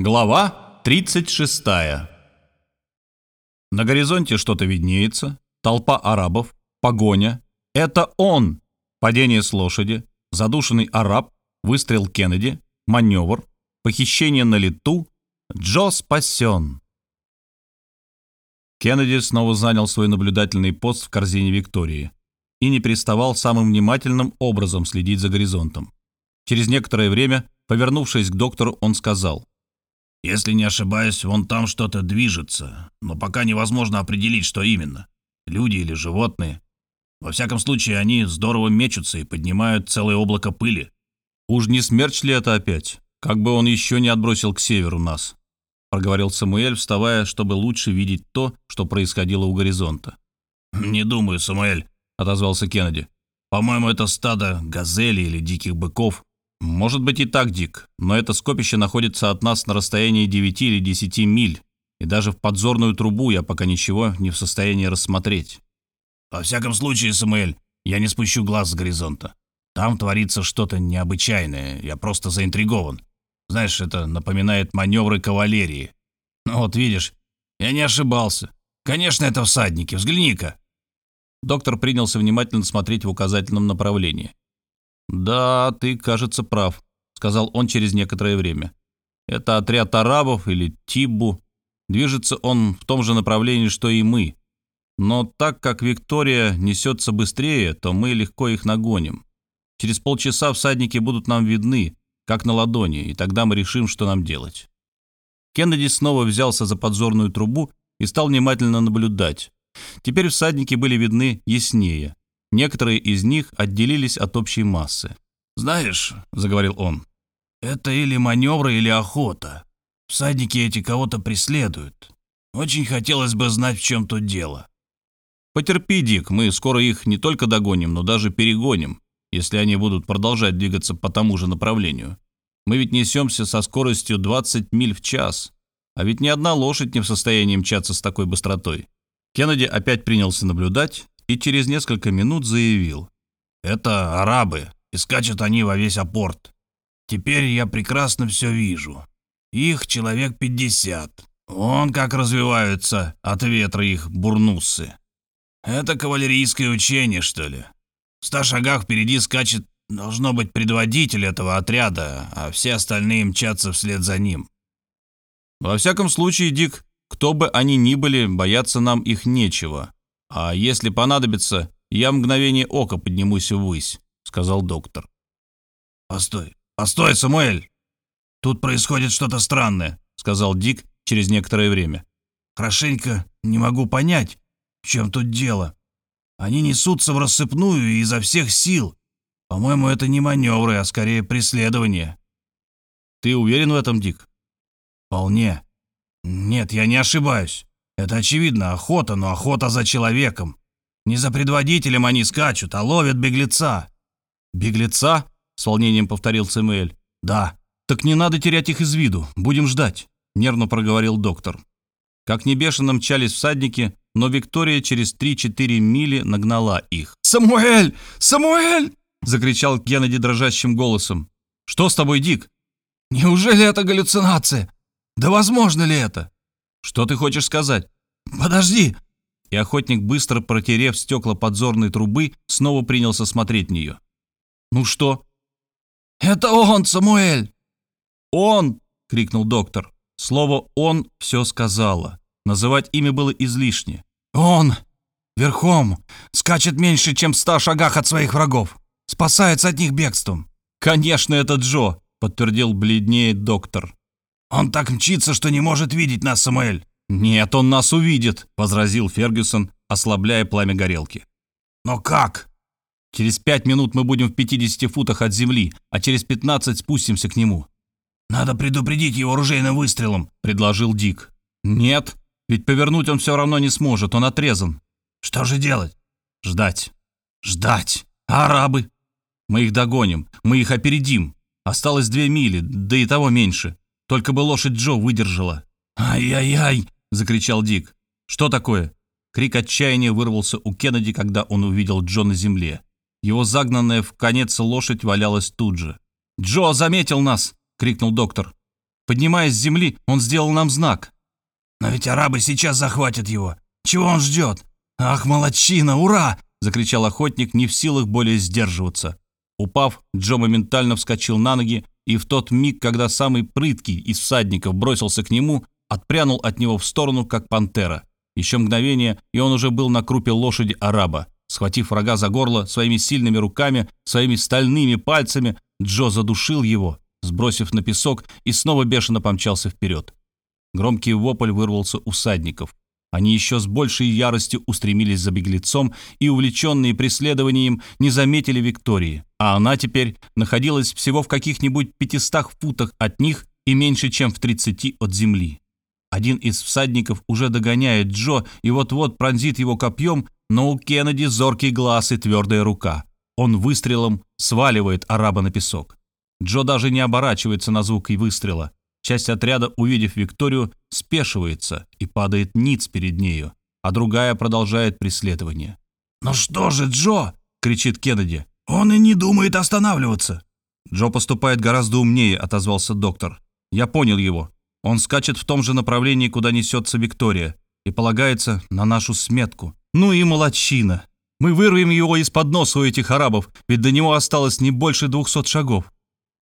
Глава 36. На горизонте что-то виднеется, толпа арабов, погоня. Это он! Падение с лошади, задушенный араб, выстрел Кеннеди, маневр, похищение на лету. Джо спасен. Кеннеди снова занял свой наблюдательный пост в корзине Виктории и не переставал самым внимательным образом следить за горизонтом. Через некоторое время, повернувшись к доктору, он сказал — если не ошибаюсь, вон там что-то движется, но пока невозможно определить, что именно. Люди или животные. Во всяком случае, они здорово мечутся и поднимают целое облако пыли. «Уж не смерч ли это опять? Как бы он еще не отбросил к северу нас», — проговорил Самуэль, вставая, чтобы лучше видеть то, что происходило у горизонта. «Не думаю, Самуэль», — отозвался Кеннеди. «По-моему, это стадо газели или диких быков, может быть и так, Дик, но это скопище находится от нас на расстоянии 9 или 10 миль, и даже в подзорную трубу я пока ничего не в состоянии рассмотреть. Во всяком случае, Самуэль, я не спущу глаз с горизонта. Там творится что-то необычайное, я просто заинтригован. Знаешь, это напоминает маневры кавалерии. Ну вот видишь, я не ошибался. Конечно, это всадники, взгляни-ка. Доктор принялся внимательно смотреть в указательном направлении. «Да, ты, кажется, прав», — сказал он через некоторое время. «Это отряд арабов или Тиббу. Движется он в том же направлении, что и мы. Но так как Виктория несется быстрее, то мы легко их нагоним. Через полчаса всадники будут нам видны, как на ладони, и тогда мы решим, что нам делать». Кеннеди снова взялся за подзорную трубу и стал внимательно наблюдать. Теперь всадники были видны яснее. Некоторые из них отделились от общей массы. «Знаешь», — заговорил он, — «это или маневры, или охота. Всадники эти кого-то преследуют. Очень хотелось бы знать, в чем тут дело». «Потерпи, Дик, мы скоро их не только догоним, но даже перегоним, если они будут продолжать двигаться по тому же направлению. Мы ведь несемся со скоростью 20 миль в час, а ведь ни одна лошадь не в состоянии мчаться с такой быстротой». Кеннеди опять принялся наблюдать, и через несколько минут заявил. «Это арабы, и скачут они во весь апорт. Теперь я прекрасно все вижу. Их человек пятьдесят. Вон как развиваются от ветра их бурнусы. Это кавалерийское учение, что ли? В ста шагах впереди скачет, должно быть, предводитель этого отряда, а все остальные мчатся вслед за ним. Во всяком случае, Дик, кто бы они ни были, бояться нам их нечего. «А если понадобится, я мгновение ока поднимусь ввысь», — сказал доктор. «Постой, постой, Самуэль! Тут происходит что-то странное», — сказал Дик через некоторое время. «Хорошенько не могу понять, в чем тут дело. Они несутся в рассыпную изо всех сил. По-моему, это не маневры, а скорее преследование». «Ты уверен в этом, Дик?» «Вполне. Нет, я не ошибаюсь. Это очевидно охота, но охота за человеком. Не за предводителем они скачут, а ловят беглеца». «Беглеца?» — с волнением повторил Сэмуэль. «Да». «Так не надо терять их из виду. Будем ждать», — нервно проговорил доктор. Как не бешено мчались всадники, но Виктория через 3-4 мили нагнала их. «Самуэль! Самуэль!» — закричал Кеннеди дрожащим голосом. «Что с тобой, Дик?» «Неужели это галлюцинация? Да возможно ли это?» «Что ты хочешь сказать?» «Подожди!» И охотник, быстро протерев стекла подзорной трубы, снова принялся смотреть в нее. «Ну что?» «Это он, Самуэль!» «Он!» — крикнул доктор. Слово «он» все сказала. Называть имя было излишне. «Он! Верхом! Скачет меньше, чем в ста шагах от своих врагов! Спасается от них бегством!» «Конечно, это Джо!» — подтвердил бледнее доктор. «Он так мчится, что не может видеть нас, Самуэль!» «Нет, он нас увидит!» — возразил Фергюсон, ослабляя пламя горелки. «Но как?» «Через пять минут мы будем в 50 футах от земли, а через 15 спустимся к нему». «Надо предупредить его оружейным выстрелом», — предложил Дик. «Нет, ведь повернуть он все равно не сможет, он отрезан». «Что же делать?» «Ждать». «Ждать? Арабы?» «Мы их догоним, мы их опередим. Осталось две мили, да и того меньше. Только бы лошадь Джо выдержала. «Ай-яй-яй!» — закричал Дик. «Что такое?» Крик отчаяния вырвался у Кеннеди, когда он увидел Джо на земле. Его загнанная в конец лошадь валялась тут же. «Джо заметил нас!» — крикнул доктор. Поднимаясь с земли, он сделал нам знак. «Но ведь арабы сейчас захватят его. Чего он ждет? Ах, молодчина, ура!» — закричал охотник, не в силах более сдерживаться. Упав, Джо моментально вскочил на ноги, и в тот миг, когда самый прыткий из всадников бросился к нему, отпрянул от него в сторону, как пантера. Еще мгновение, и он уже был на крупе лошади араба. Схватив врага за горло своими сильными руками, своими стальными пальцами, Джо задушил его, сбросив на песок, и снова бешено помчался вперед. Громкий вопль вырвался у всадников. Они еще с большей яростью устремились за беглецом и, увлеченные преследованием, не заметили Виктории, а она теперь находилась всего в каких-нибудь пятистах футах от них и меньше, чем в тридцати от земли. Один из всадников уже догоняет Джо и вот-вот пронзит его копьем, но у Кеннеди зоркий глаз и твердая рука. Он выстрелом сваливает араба на песок. Джо даже не оборачивается на звук и выстрела. Часть отряда, увидев Викторию, спешивается и падает ниц перед нею, а другая продолжает преследование. «Ну что же, Джо!» — кричит Кеннеди. «Он и не думает останавливаться!» «Джо поступает гораздо умнее», — отозвался доктор. «Я понял его. Он скачет в том же направлении, куда несется Виктория, и полагается на нашу сметку. Ну и молодчина. Мы вырвем его из-под носа у этих арабов, ведь до него осталось не больше двухсот шагов».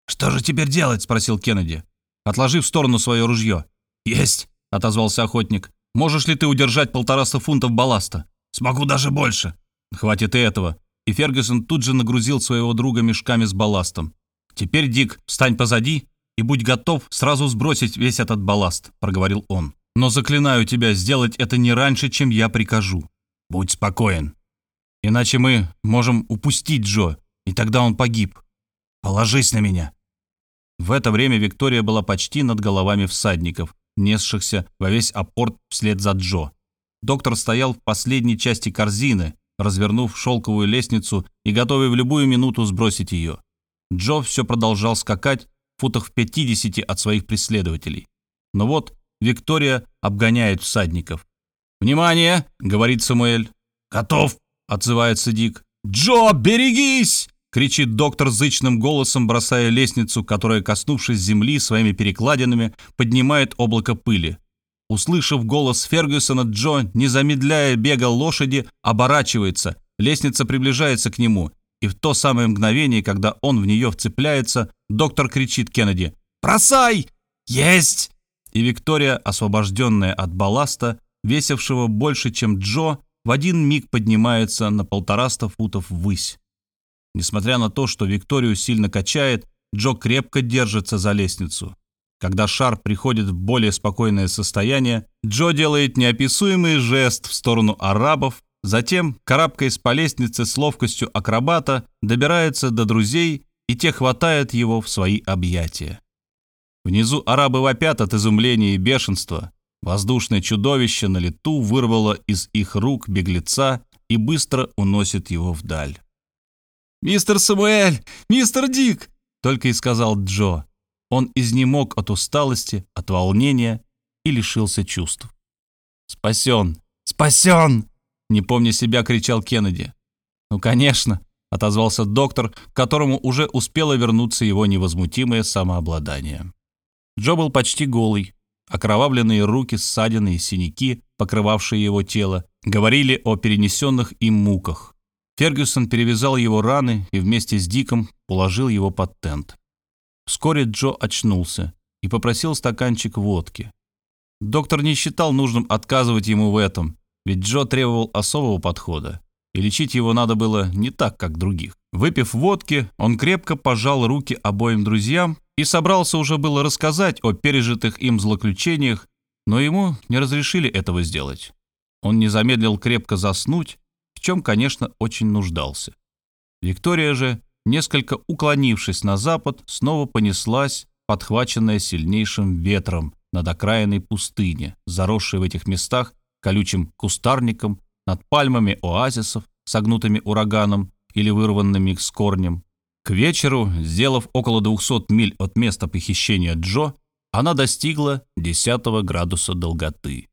«Что же теперь делать?» — спросил Кеннеди. Отложи в сторону свое ружье». «Есть», — отозвался охотник. «Можешь ли ты удержать полтораста фунтов балласта?» «Смогу даже больше». «Хватит и этого». И Фергюсон тут же нагрузил своего друга мешками с балластом. «Теперь, Дик, встань позади и будь готов сразу сбросить весь этот балласт», — проговорил он. «Но заклинаю тебя сделать это не раньше, чем я прикажу. Будь спокоен. Иначе мы можем упустить Джо, и тогда он погиб. Положись на меня». В это время Виктория была почти над головами всадников, несшихся во весь апорт вслед за Джо. Доктор стоял в последней части корзины, развернув шелковую лестницу и готовый в любую минуту сбросить ее. Джо все продолжал скакать в футах в 50 от своих преследователей. Но вот Виктория обгоняет всадников. «Внимание!» — говорит Самуэль. «Готов!» — отзывается Дик. «Джо, берегись!» Кричит доктор зычным голосом, бросая лестницу, которая, коснувшись земли своими перекладинами, поднимает облако пыли. Услышав голос Фергюсона, Джо, не замедляя бега лошади, оборачивается. Лестница приближается к нему, и в то самое мгновение, когда он в нее вцепляется, доктор кричит Кеннеди «Бросай! Есть!» И Виктория, освобожденная от балласта, весившего больше, чем Джо, в один миг поднимается на полтораста футов ввысь. Несмотря на то, что Викторию сильно качает, Джо крепко держится за лестницу. Когда шар приходит в более спокойное состояние, Джо делает неописуемый жест в сторону арабов, затем, карабкаясь по лестнице с ловкостью акробата, добирается до друзей, и те хватают его в свои объятия. Внизу арабы вопят от изумления и бешенства. Воздушное чудовище на лету вырвало из их рук беглеца и быстро уносит его вдаль. «Мистер Самуэль! Мистер Дик!» — только и сказал Джо. Он изнемог от усталости, от волнения и лишился чувств. «Спасен! Спасен!» — не помня себя, кричал Кеннеди. «Ну, конечно!» — отозвался доктор, к которому уже успело вернуться его невозмутимое самообладание. Джо был почти голый. Окровавленные руки, ссадины и синяки, покрывавшие его тело, говорили о перенесенных им муках. Фергюсон перевязал его раны и вместе с Диком уложил его под тент. Вскоре Джо очнулся и попросил стаканчик водки. Доктор не считал нужным отказывать ему в этом, ведь Джо требовал особого подхода, и лечить его надо было не так, как других. Выпив водки, он крепко пожал руки обоим друзьям и собрался уже было рассказать о пережитых им злоключениях, но ему не разрешили этого сделать. Он не замедлил крепко заснуть в чем, конечно, очень нуждался. Виктория же, несколько уклонившись на запад, снова понеслась, подхваченная сильнейшим ветром над окраиной пустыни, заросшей в этих местах колючим кустарником, над пальмами оазисов, согнутыми ураганом или вырванными с корнем. К вечеру, сделав около 200 миль от места похищения Джо, она достигла 10 градуса долготы.